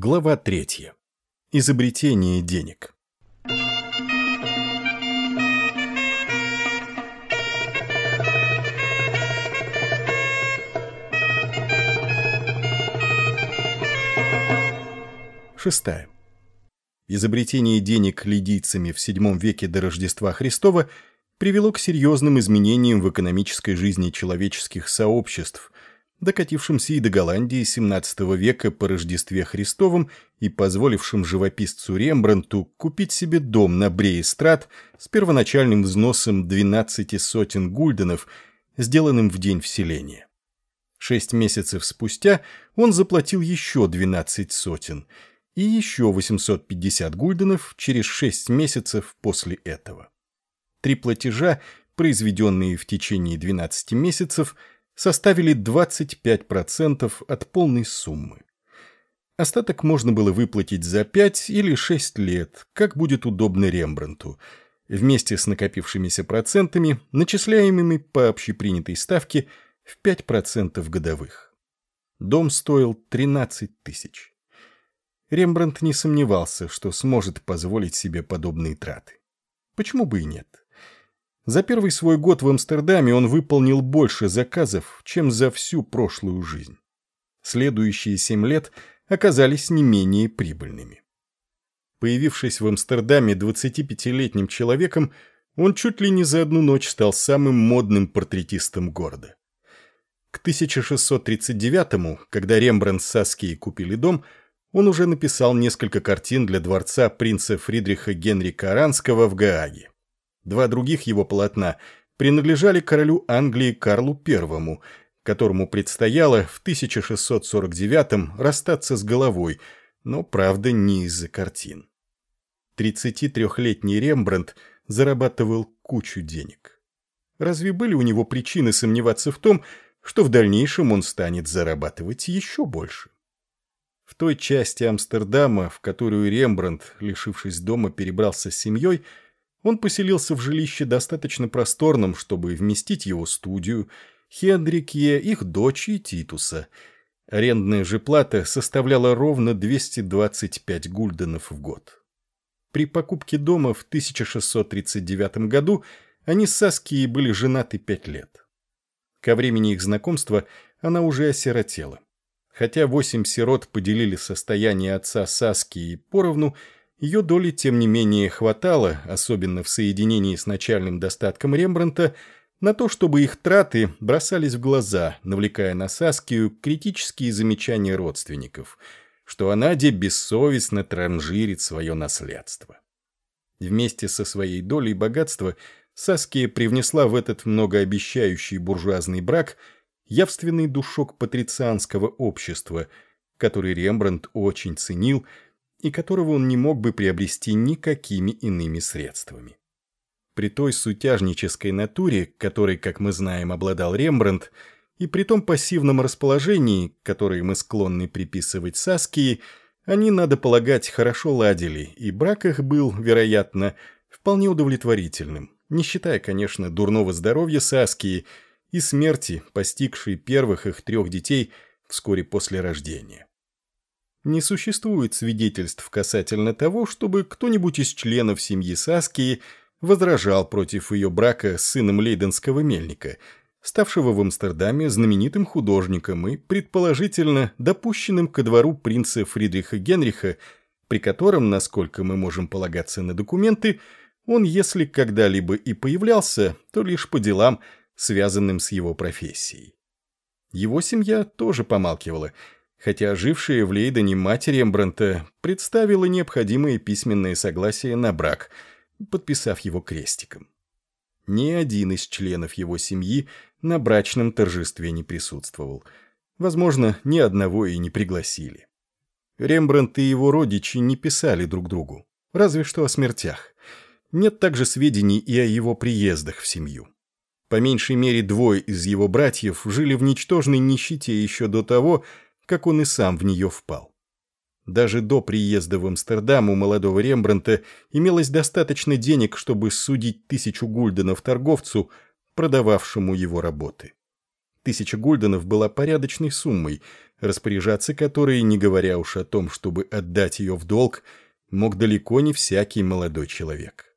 Глава третья. Изобретение денег. Шестая. Изобретение денег лидийцами в VII веке до Рождества Христова привело к серьезным изменениям в экономической жизни человеческих сообществ, докатившимся и до Голландии XVII века по Рождестве Христовом и позволившим живописцу Рембрандту купить себе дом на Бреестрат с первоначальным взносом 12 сотен гульденов, сделанным в день вселения. Шесть месяцев спустя он заплатил еще 12 сотен – и еще 850 гульденов через 6 месяцев после этого. Три платежа, произведенные в течение 12 месяцев, составили 25% от полной суммы. Остаток можно было выплатить за 5 или 6 лет, как будет удобно Рембрандту, вместе с накопившимися процентами, начисляемыми по общепринятой ставке в 5% годовых. Дом стоил 13 тысяч. Рембрандт не сомневался, что сможет позволить себе подобные траты. Почему бы и нет? За первый свой год в Амстердаме он выполнил больше заказов, чем за всю прошлую жизнь. Следующие семь лет оказались не менее прибыльными. Появившись в Амстердаме 25-летним человеком, он чуть ли не за одну ночь стал самым модным портретистом города. К 1639-му, когда Рембрандт с Саскией купили дом, он уже написал несколько картин для дворца принца Фридриха Генрика Аранского в Гааге. Два других его полотна принадлежали королю Англии Карлу I, которому предстояло в 1649-м расстаться с головой, но, правда, не из-за картин. 33-летний Рембрандт зарабатывал кучу денег. Разве были у него причины сомневаться в том, что в дальнейшем он станет зарабатывать еще больше? В той части Амстердама, в которую Рембрандт, лишившись дома, перебрался с семьей, он поселился в жилище достаточно просторном, чтобы вместить его студию, Хендрикье, их дочь и Титуса. Арендная же плата составляла ровно 225 гульденов в год. При покупке дома в 1639 году они с Саскией были женаты пять лет. Ко времени их знакомства она уже осиротела. Хотя восемь сирот поделили состояние отца Саски и поровну, ее доли, тем не менее, хватало, особенно в соединении с начальным достатком Рембранта, на то, чтобы их траты бросались в глаза, навлекая на Саскию критические замечания родственников, что она де бессовестно транжирит свое наследство. Вместе со своей долей богатства Саския привнесла в этот многообещающий буржуазный брак – явственный душок патрицианского общества, который Рембрандт очень ценил и которого он не мог бы приобрести никакими иными средствами. При той сутяжнической натуре, которой, как мы знаем, обладал Рембрандт, и при том пассивном расположении, которое мы склонны приписывать Саскии, они, надо полагать, хорошо ладили, и брак их был, вероятно, вполне удовлетворительным, не считая, конечно, дурного здоровья Саскии – и смерти, постигшей первых их трех детей вскоре после рождения. Не существует свидетельств касательно того, чтобы кто-нибудь из членов семьи Саскии возражал против ее брака с сыном лейденского мельника, ставшего в Амстердаме знаменитым художником и, предположительно, допущенным ко двору принца Фридриха Генриха, при котором, насколько мы можем полагаться на документы, он, если когда-либо и появлялся, то лишь по делам – связанным с его профессией. Его семья тоже помалкивала, хотя жившая в Лейдене мать Рембранта представила необходимое письменное согласие на брак, подписав его крестиком. Ни один из членов его семьи на брачном торжестве не присутствовал. Возможно, ни одного и не пригласили. Рембрандт и его родичи не писали друг другу, разве что о смертях. Нет также сведений и о его приездах в семью. По меньшей мере двое из его братьев жили в ничтожной нищете еще до того, как он и сам в нее впал. Даже до приезда в Амстердам у молодого Рембранта имелось достаточно денег, чтобы судить тысячу гульденов торговцу, продававшему его работы. Тысяча гульденов была порядочной суммой, распоряжаться которой, не говоря уж о том, чтобы отдать ее в долг, мог далеко не всякий молодой человек.